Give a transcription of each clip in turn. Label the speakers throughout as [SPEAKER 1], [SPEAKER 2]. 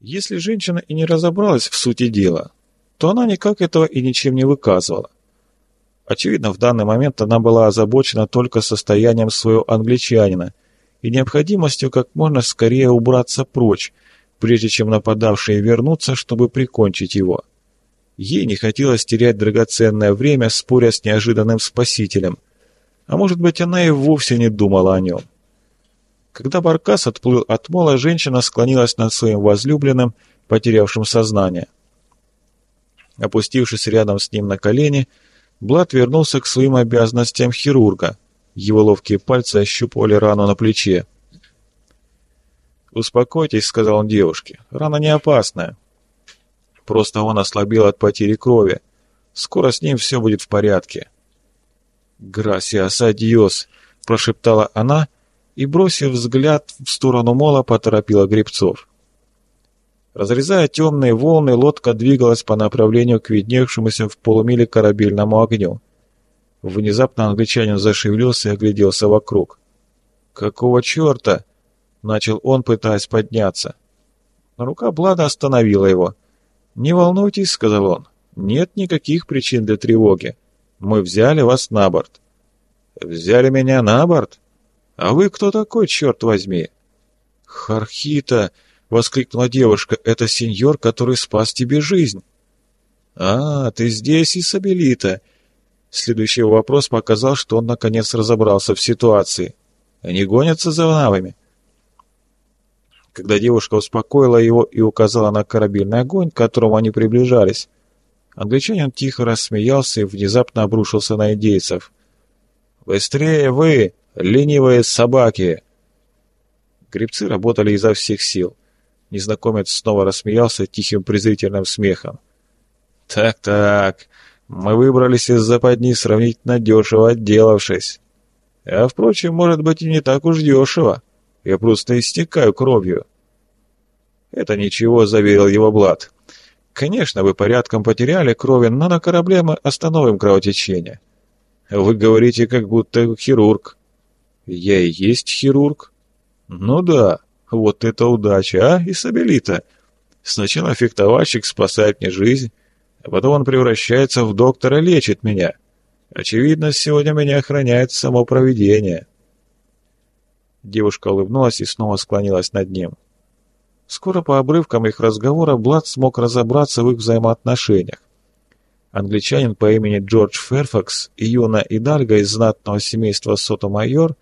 [SPEAKER 1] Если женщина и не разобралась в сути дела, то она никак этого и ничем не выказывала. Очевидно, в данный момент она была озабочена только состоянием своего англичанина и необходимостью как можно скорее убраться прочь, прежде чем нападавшие вернутся, чтобы прикончить его. Ей не хотелось терять драгоценное время, споря с неожиданным спасителем. А может быть, она и вовсе не думала о нем. Когда Баркас отплыл от мола, женщина склонилась над своим возлюбленным, потерявшим сознание. Опустившись рядом с ним на колени, Блад вернулся к своим обязанностям хирурга. Его ловкие пальцы ощупывали рану на плече. «Успокойтесь», — сказал он девушке, — «рана не опасная. Просто он ослабел от потери крови. Скоро с ним все будет в порядке». «Gracias, adiós», — прошептала она и, бросив взгляд в сторону мола, поторопила гребцов. Разрезая темные волны, лодка двигалась по направлению к видневшемуся в полумиле корабельному огню. Внезапно англичанин зашевелился и огляделся вокруг. «Какого черта?» — начал он, пытаясь подняться. Но рука Блада остановила его. «Не волнуйтесь», — сказал он, — «нет никаких причин для тревоги. Мы взяли вас на борт». «Взяли меня на борт? А вы кто такой, черт возьми?» «Хархита!» — воскликнула девушка. «Это сеньор, который спас тебе жизнь». «А, ты здесь, Исабелита!» Следующий вопрос показал, что он наконец разобрался в ситуации. «Они гонятся за навами?» Когда девушка успокоила его и указала на корабельный огонь, к которому они приближались, англичанин тихо рассмеялся и внезапно обрушился на индейцев. «Быстрее вы, ленивые собаки!» Гребцы работали изо всех сил. Незнакомец снова рассмеялся тихим презрительным смехом. «Так-так, мы выбрались из западни сравнительно дешево отделавшись. А, впрочем, может быть и не так уж дешево. Я просто истекаю кровью». «Это ничего», — заверил его Блад. «Конечно, вы порядком потеряли крови, но на корабле мы остановим кровотечение». «Вы говорите, как будто хирург». «Я и есть хирург». «Ну да, вот это удача, а, Исабелита? Сначала фехтовальщик спасает мне жизнь, а потом он превращается в доктора лечит меня. Очевидно, сегодня меня охраняет само провидение». Девушка улыбнулась и снова склонилась над ним. Скоро по обрывкам их разговора Блад смог разобраться в их взаимоотношениях. Англичанин по имени Джордж Ферфакс и юна Идальга из знатного семейства Сото-Майор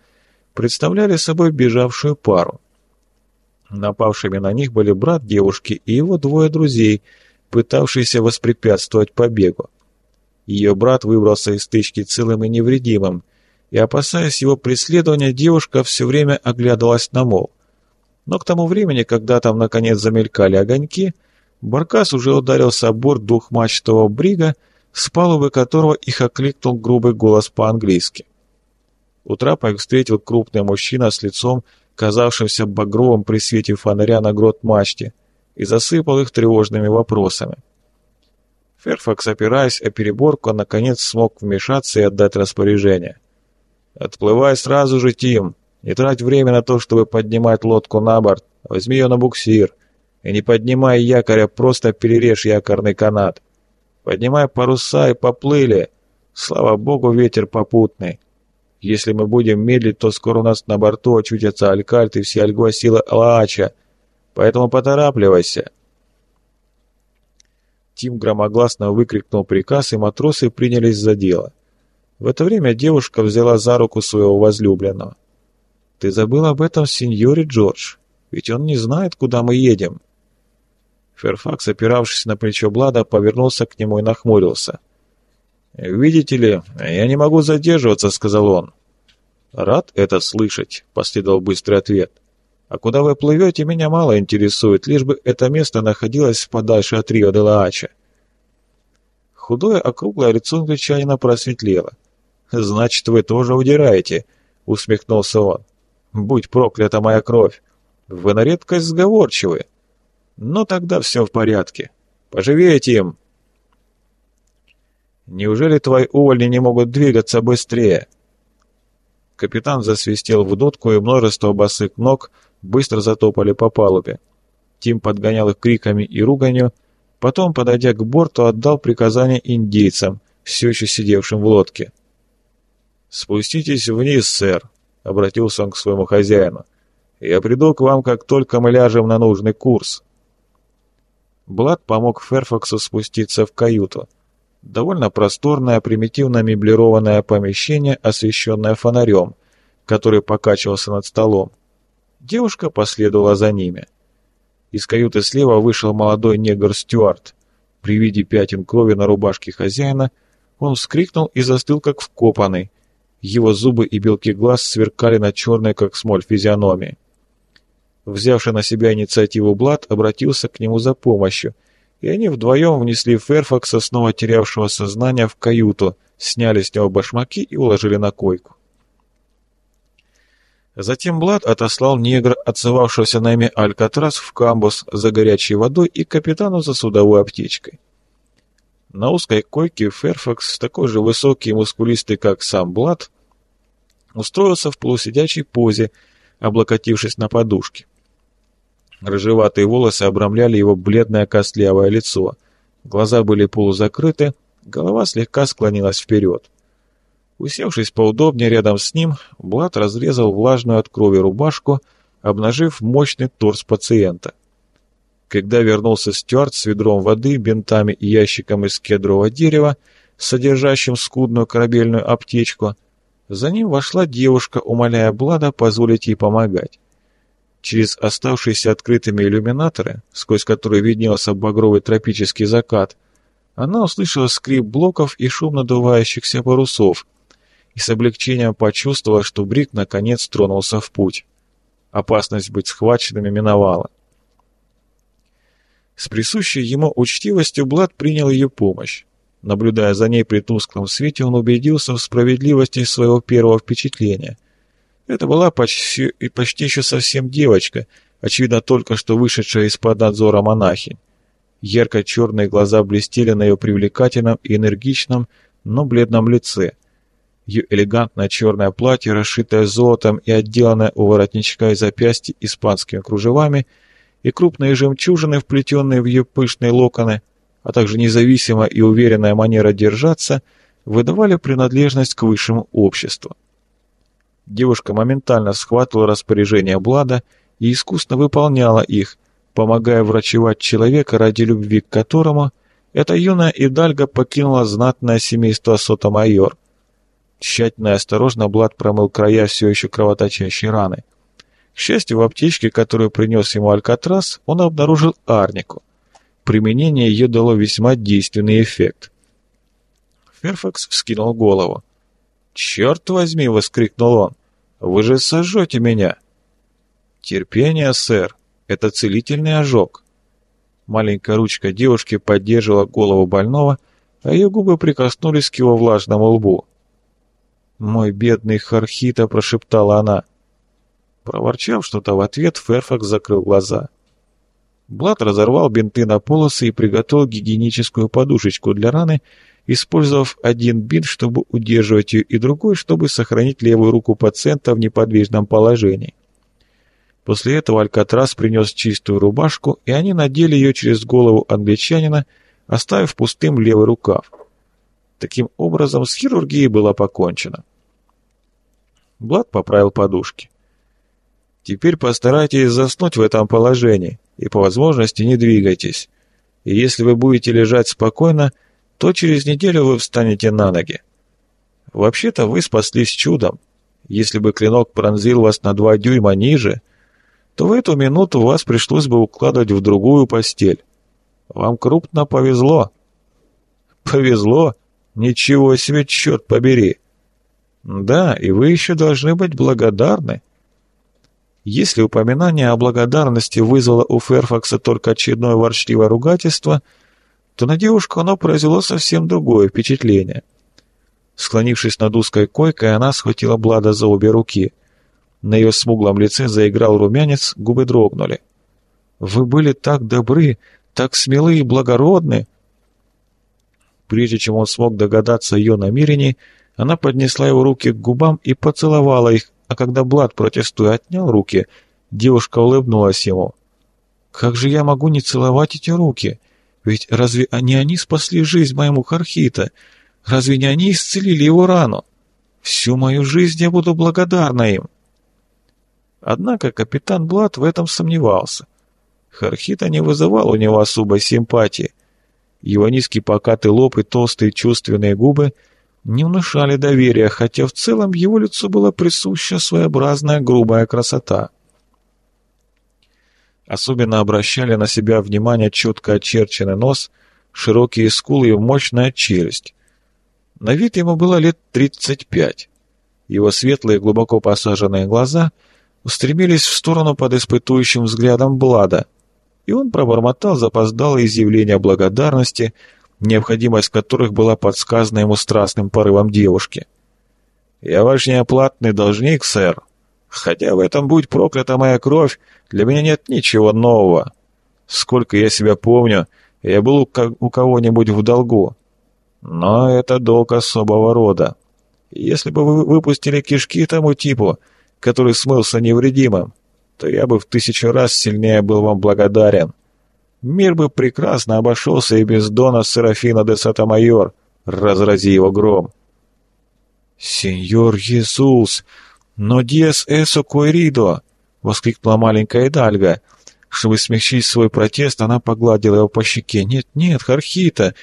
[SPEAKER 1] представляли собой бежавшую пару. Напавшими на них были брат девушки и его двое друзей, пытавшиеся воспрепятствовать побегу. Ее брат выбрался из стычки целым и невредимым, и, опасаясь его преследования, девушка все время оглядывалась на мол. Но к тому времени, когда там наконец замелькали огоньки, Баркас уже ударился о борт двухмачтового брига, с палубы которого их окликнул грубый голос по-английски. У трапа их встретил крупный мужчина с лицом, казавшимся багровым при свете фонаря на грот мачте, и засыпал их тревожными вопросами. Ферфакс, опираясь о переборку, наконец смог вмешаться и отдать распоряжение. «Отплывай сразу же, Тим! Не трать время на то, чтобы поднимать лодку на борт. Возьми ее на буксир. И не поднимай якоря, просто перережь якорный канат. Поднимай паруса и поплыли. Слава богу, ветер попутный. Если мы будем медлить, то скоро у нас на борту очутятся Алькальт и все альгвасилы Алаача. Поэтому поторапливайся. Тим громогласно выкрикнул приказ, и матросы принялись за дело. В это время девушка взяла за руку своего возлюбленного. «Ты забыл об этом сеньоре Джордж, ведь он не знает, куда мы едем». Ферфакс, опиравшись на плечо Блада, повернулся к нему и нахмурился. «Видите ли, я не могу задерживаться», — сказал он. «Рад это слышать», — последовал быстрый ответ. «А куда вы плывете, меня мало интересует, лишь бы это место находилось подальше от Рио-де-Лаача». Худое округлое лицо англичанина просветлело. «Значит, вы тоже удираете», — усмехнулся он. «Будь проклята моя кровь! Вы на редкость сговорчивы. Но тогда все в порядке. Поживее, Тим!» Неужели твои увольни не могут двигаться быстрее?» Капитан засвистел в дудку, и множество босых ног быстро затопали по палубе. Тим подгонял их криками и руганью, потом, подойдя к борту, отдал приказание индейцам, все еще сидевшим в лодке. «Спуститесь вниз, сэр», — обратился он к своему хозяину. «Я приду к вам, как только мы ляжем на нужный курс». Блад помог Ферфаксу спуститься в каюту. Довольно просторное, примитивно меблированное помещение, освещенное фонарем, который покачивался над столом. Девушка последовала за ними. Из каюты слева вышел молодой негр Стюарт. При виде пятен крови на рубашке хозяина он вскрикнул и застыл, как вкопанный. Его зубы и белки глаз сверкали на черной, как смоль, физиономии. Взявший на себя инициативу Блад обратился к нему за помощью — и они вдвоем внесли Ферфакса, снова терявшего сознание, в каюту, сняли с него башмаки и уложили на койку. Затем Блад отослал негра, отзывавшегося на имя Алькатрас, в камбус за горячей водой и капитану за судовой аптечкой. На узкой койке Ферфакс, такой же высокий и мускулистый, как сам Блад, устроился в полусидячей позе, облокотившись на подушке. Рыжеватые волосы обрамляли его бледное костлявое лицо. Глаза были полузакрыты, голова слегка склонилась вперед. Усевшись поудобнее рядом с ним, Блад разрезал влажную от крови рубашку, обнажив мощный торс пациента. Когда вернулся Стюарт с ведром воды, бинтами и ящиком из кедрового дерева, содержащим скудную корабельную аптечку, за ним вошла девушка, умоляя Блада позволить ей помогать. Через оставшиеся открытыми иллюминаторы, сквозь которые виднелся багровый тропический закат, она услышала скрип блоков и шум надувающихся парусов, и с облегчением почувствовала, что Брик наконец тронулся в путь. Опасность быть схваченными миновала. С присущей ему учтивостью Блад принял ее помощь. Наблюдая за ней при тусклом свете, он убедился в справедливости своего первого впечатления. Это была почти, почти еще совсем девочка, очевидно только что вышедшая из-под надзора монахинь. Ярко-черные глаза блестели на ее привлекательном и энергичном, но бледном лице. Ее элегантное черное платье, расшитое золотом и отделанное у воротничка и запястья испанскими кружевами, и крупные жемчужины, вплетенные в ее пышные локоны, а также независимая и уверенная манера держаться, выдавали принадлежность к высшему обществу. Девушка моментально схватывала распоряжения Блада и искусно выполняла их, помогая врачевать человека, ради любви к которому эта юная Идальга покинула знатное семейство Сотомайор. Тщательно и осторожно Блад промыл края все еще кровоточащей раны. К счастью, в аптечке, которую принес ему Алькатрас, он обнаружил арнику. Применение ее дало весьма действенный эффект. Ферфакс вскинул голову. «Черт возьми!» — воскликнул он. «Вы же сожжете меня!» «Терпение, сэр. Это целительный ожог». Маленькая ручка девушки поддерживала голову больного, а ее губы прикоснулись к его влажному лбу. «Мой бедный Хархита!» — прошептала она. Проворчав что-то в ответ, Ферфакс закрыл глаза. Блад разорвал бинты на полосы и приготовил гигиеническую подушечку для раны, использовав один бинт, чтобы удерживать ее, и другой, чтобы сохранить левую руку пациента в неподвижном положении. После этого Алькатрас принес чистую рубашку, и они надели ее через голову англичанина, оставив пустым левый рукав. Таким образом, с хирургией было покончено. Блад поправил подушки. «Теперь постарайтесь заснуть в этом положении, и по возможности не двигайтесь. И если вы будете лежать спокойно, то через неделю вы встанете на ноги. Вообще-то вы спаслись чудом. Если бы клинок пронзил вас на два дюйма ниже, то в эту минуту вас пришлось бы укладывать в другую постель. Вам крупно повезло. Повезло? Ничего себе, черт побери. Да, и вы еще должны быть благодарны. Если упоминание о благодарности вызвало у Ферфакса только очередное ворчливое ругательство – то на девушку оно произвело совсем другое впечатление. Склонившись над узкой койкой, она схватила Блада за обе руки. На ее смуглом лице заиграл румянец, губы дрогнули. «Вы были так добры, так смелы и благородны!» Прежде чем он смог догадаться ее намерений, она поднесла его руки к губам и поцеловала их, а когда Блад, протестуя, отнял руки, девушка улыбнулась ему. Как же я могу не целовать эти руки? Ведь разве не они спасли жизнь моему Хархита? Разве не они исцелили его рану? Всю мою жизнь я буду благодарна им. Однако капитан Блад в этом сомневался. Хархита не вызывал у него особой симпатии. Его низкий покатый лоб и толстые чувственные губы не внушали доверия, хотя в целом его лицу была присуща своеобразная грубая красота. Особенно обращали на себя внимание четко очерченный нос, широкие скулы и мощная челюсть. На вид ему было лет 35. Его светлые, глубоко посаженные глаза устремились в сторону под испытующим взглядом Блада, и он пробормотал запоздалое изъявление благодарности, необходимость которых была подсказана ему страстным порывом девушки. «Я ваш неоплатный должник, сэр. Хотя в этом будь проклята моя кровь, для меня нет ничего нового. Сколько я себя помню, я был у кого-нибудь в долгу. Но это долг особого рода. Если бы вы выпустили кишки тому типу, который смылся невредимым, то я бы в тысячу раз сильнее был вам благодарен. Мир бы прекрасно обошелся и без Дона Серафина де Сатамайор, разрази его гром. «Сеньор Иисус, но диес эсо койридо!» — воскликнула маленькая Дальга. Чтобы смягчить свой протест, она погладила его по щеке. «Нет, нет, Хархита,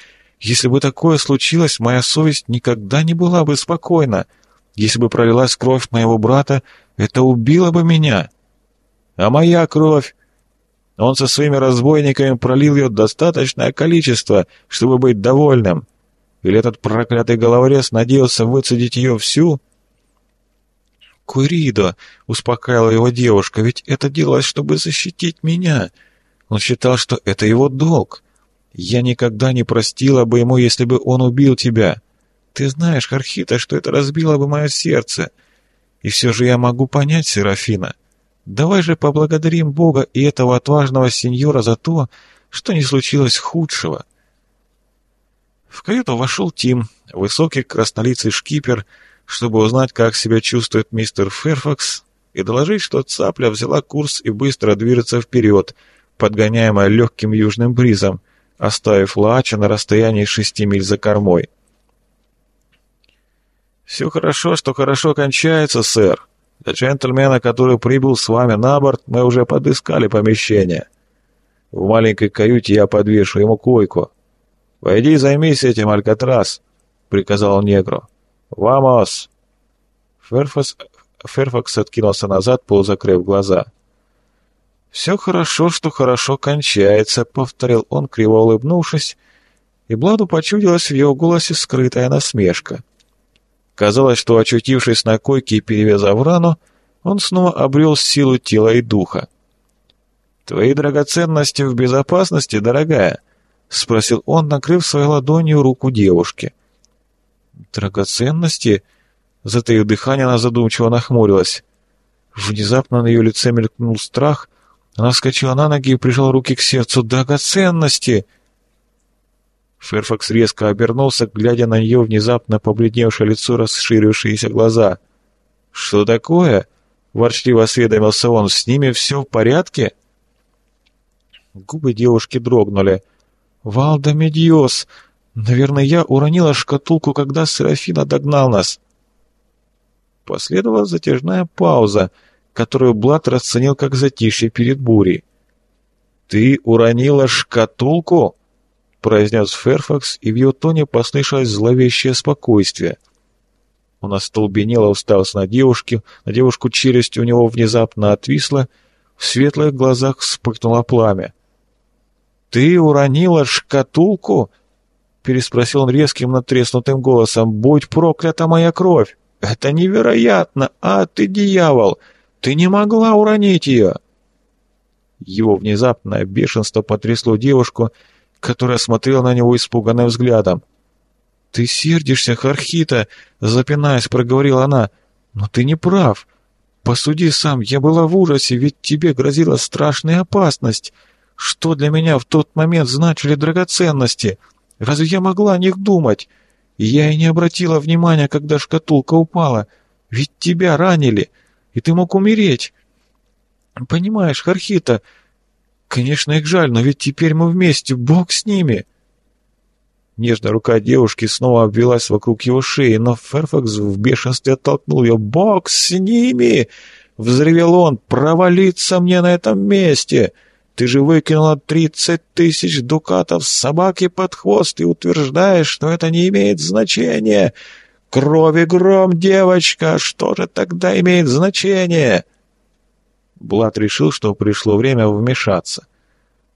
[SPEAKER 1] если бы такое случилось, моя совесть никогда не была бы спокойна. Если бы пролилась кровь моего брата, это убило бы меня. А моя кровь? Он со своими разбойниками пролил ее достаточное количество, чтобы быть довольным. Или этот проклятый головорез надеялся выцедить ее всю? «Куридо!» — успокаивала его девушка, «ведь это делалось, чтобы защитить меня. Он считал, что это его долг. Я никогда не простила бы ему, если бы он убил тебя. Ты знаешь, Хархита, что это разбило бы мое сердце. И все же я могу понять Серафина. Давай же поблагодарим Бога и этого отважного сеньора за то, что не случилось худшего. В каюту вошел Тим, высокий краснолицый шкипер, чтобы узнать, как себя чувствует мистер Ферфакс, и доложить, что цапля взяла курс и быстро движется вперед, подгоняемая легким южным бризом, оставив Лаача на расстоянии шести миль за кормой. «Все хорошо, что хорошо кончается, сэр», для джентльмена, который прибыл с вами на борт, мы уже подыскали помещение. В маленькой каюте я подвешу ему койку. Войди и займись этим, Алькатрас», — приказал негру. «Вамос!» Ферфакс, Ферфакс откинулся назад, полузакрыв глаза. «Все хорошо, что хорошо кончается», — повторил он, криво улыбнувшись, и Бладу почудилась в его голосе скрытая насмешка. Казалось, что, очутившись на койке и перевязав рану, он снова обрел силу тела и духа. «Твои драгоценности в безопасности, дорогая?» — спросил он, накрыв своей ладонью руку девушки. «Драгоценности?» — затаив дыхание, она задумчиво нахмурилась. Внезапно на ее лице мелькнул страх. Она вскочила на ноги и прижала руки к сердцу. «Драгоценности!» Ферфакс резко обернулся, глядя на нее внезапно побледневшее лицо, расширившиеся глаза. «Что такое?» — ворчливо осведомился он. «С ними все в порядке?» Губы девушки дрогнули. «Валда! Наверное, я уронила шкатулку, когда Серафина догнал нас!» Последовала затяжная пауза, которую Блад расценил как затишье перед бурей. «Ты уронила шкатулку?» произнес Ферфакс, и в его тоне послышалось зловещее спокойствие. Он остолбенело уставился на девушке, на девушку челюсть у него внезапно отвисла, в светлых глазах вспыхнуло пламя. «Ты уронила шкатулку?» — переспросил он резким натреснутым голосом. «Будь проклята моя кровь! Это невероятно! А ты дьявол! Ты не могла уронить ее!» Его внезапное бешенство потрясло девушку, которая смотрела на него испуганным взглядом. «Ты сердишься, Хархита!» — запинаясь, проговорила она. «Но ты не прав. Посуди сам, я была в ужасе, ведь тебе грозила страшная опасность. Что для меня в тот момент значили драгоценности? Разве я могла о них думать? Я и не обратила внимания, когда шкатулка упала. Ведь тебя ранили, и ты мог умереть. Понимаешь, Хархита, Конечно, их жаль, но ведь теперь мы вместе, бог с ними!» Нежная рука девушки снова обвелась вокруг его шеи, но Ферфакс в бешенстве оттолкнул ее. «Бог с ними!» — взревел он. «Провалиться мне на этом месте! Ты же выкинула тридцать тысяч дукатов собаки под хвост и утверждаешь, что это не имеет значения! Крови гром, девочка! Что же тогда имеет значение?» Блад решил, что пришло время вмешаться.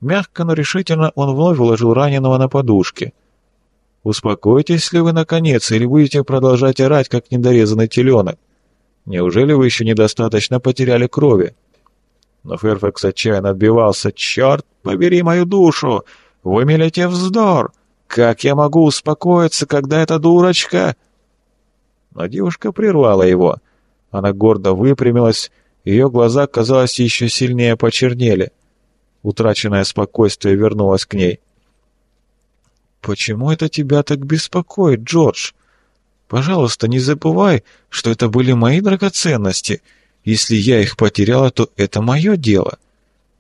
[SPEAKER 1] Мягко, но решительно он вновь уложил раненого на подушке. «Успокойтесь ли вы, наконец, или будете продолжать орать, как недорезанный теленок? Неужели вы еще недостаточно потеряли крови?» Но Ферфакс отчаянно отбивался. «Черт побери мою душу! Вы мелите вздор! Как я могу успокоиться, когда эта дурочка...» Но девушка прервала его. Она гордо выпрямилась, ее глаза, казалось, еще сильнее почернели. Утраченное спокойствие вернулось к ней. «Почему это тебя так беспокоит, Джордж? Пожалуйста, не забывай, что это были мои драгоценности. Если я их потеряла, то это мое дело.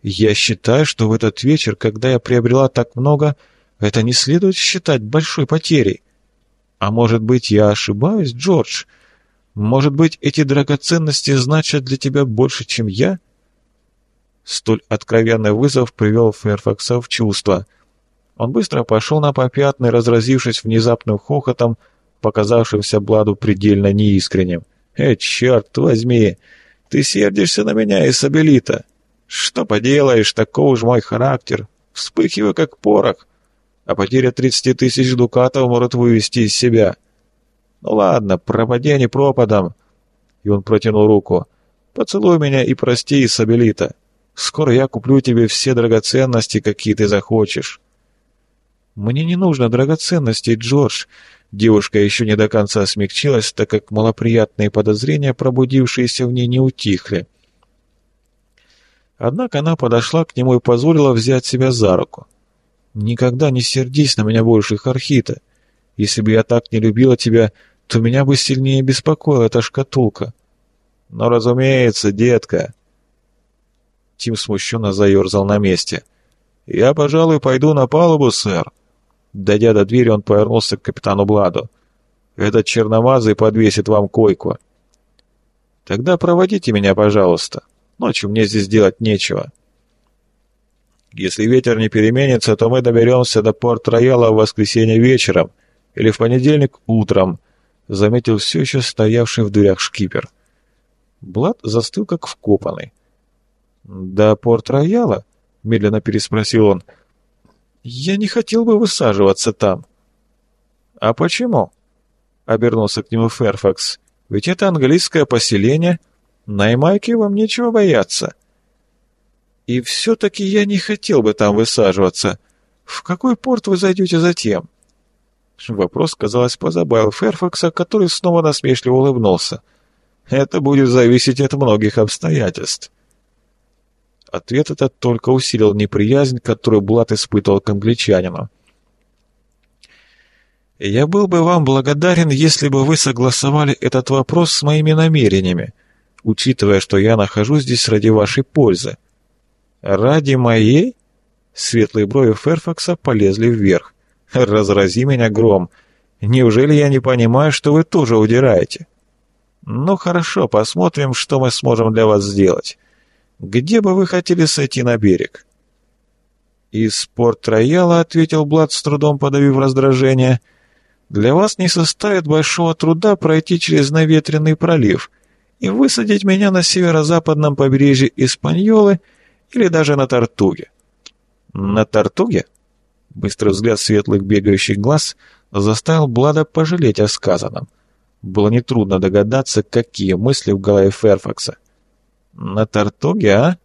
[SPEAKER 1] Я считаю, что в этот вечер, когда я приобрела так много, это не следует считать большой потерей. А может быть, я ошибаюсь, Джордж?» Может быть, эти драгоценности значат для тебя больше, чем я?» Столь откровенный вызов привел Фэрфакса в чувство. Он быстро пошел на попятный, разразившись внезапным хохотом, показавшимся Бладу предельно неискренним. «Э, черт возьми! Ты сердишься на меня, Исабелита! Что поделаешь, таков уж мой характер! Вспыхиваю, как порох! А потеря тридцати тысяч дукатов может вывести из себя!» «Ну ладно, пропади они пропадом!» И он протянул руку. «Поцелуй меня и прости, Исабелита. Скоро я куплю тебе все драгоценности, какие ты захочешь». «Мне не нужно драгоценностей, Джордж». Девушка еще не до конца смягчилась, так как малоприятные подозрения, пробудившиеся в ней, не утихли. Однако она подошла к нему и позволила взять себя за руку. «Никогда не сердись на меня больше, Хархита. Если бы я так не любила тебя, то меня бы сильнее беспокоила эта шкатулка. Но, разумеется, детка. Тим смущенно заерзал на месте. Я, пожалуй, пойду на палубу, сэр. Дойдя до двери, он повернулся к капитану Бладу. Этот черномазый подвесит вам койку. Тогда проводите меня, пожалуйста. Ночью мне здесь делать нечего. Если ветер не переменится, то мы доберемся до Порт-Рояла в воскресенье вечером — или в понедельник утром», — заметил все еще стоявший в дверях шкипер. Блад застыл как вкопанный. «До Порт-Рояла?» — медленно переспросил он. «Я не хотел бы высаживаться там». «А почему?» — обернулся к нему Ферфакс. «Ведь это английское поселение. На Ямайке вам нечего бояться». «И все-таки я не хотел бы там высаживаться. В какой порт вы зайдете затем?» Вопрос, казалось, позабавил Ферфакса, который снова насмешливо улыбнулся. «Это будет зависеть от многих обстоятельств». Ответ этот только усилил неприязнь, которую Блат испытывал к англичанину. «Я был бы вам благодарен, если бы вы согласовали этот вопрос с моими намерениями, учитывая, что я нахожусь здесь ради вашей пользы». «Ради моей?» Светлые брови Ферфакса полезли вверх. Разрази меня гром. Неужели я не понимаю, что вы тоже удираете? Ну хорошо, посмотрим, что мы сможем для вас сделать. Где бы вы хотели сойти на берег? Из порт-рояла, ответил Блад, с трудом подавив раздражение. Для вас не составит большого труда пройти через наветренный пролив и высадить меня на северо-западном побережье Испаньолы или даже на Тартуге. На Тартуге? Быстрый взгляд светлых бегающих глаз заставил Блада пожалеть о сказанном. Было нетрудно догадаться, какие мысли в голове Ферфакса. «На Тартуге, а?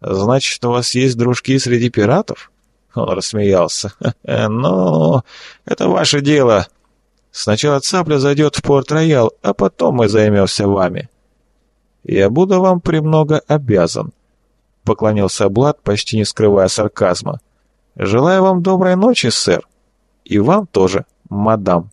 [SPEAKER 1] Значит, у вас есть дружки среди пиратов?» Он рассмеялся. «Ну, это ваше дело. Сначала цапля зайдет в Порт-Роял, а потом мы займемся вами. Я буду вам премного обязан», — поклонился Блад, почти не скрывая сарказма. «Желаю вам доброй ночи, сэр. И вам тоже, мадам».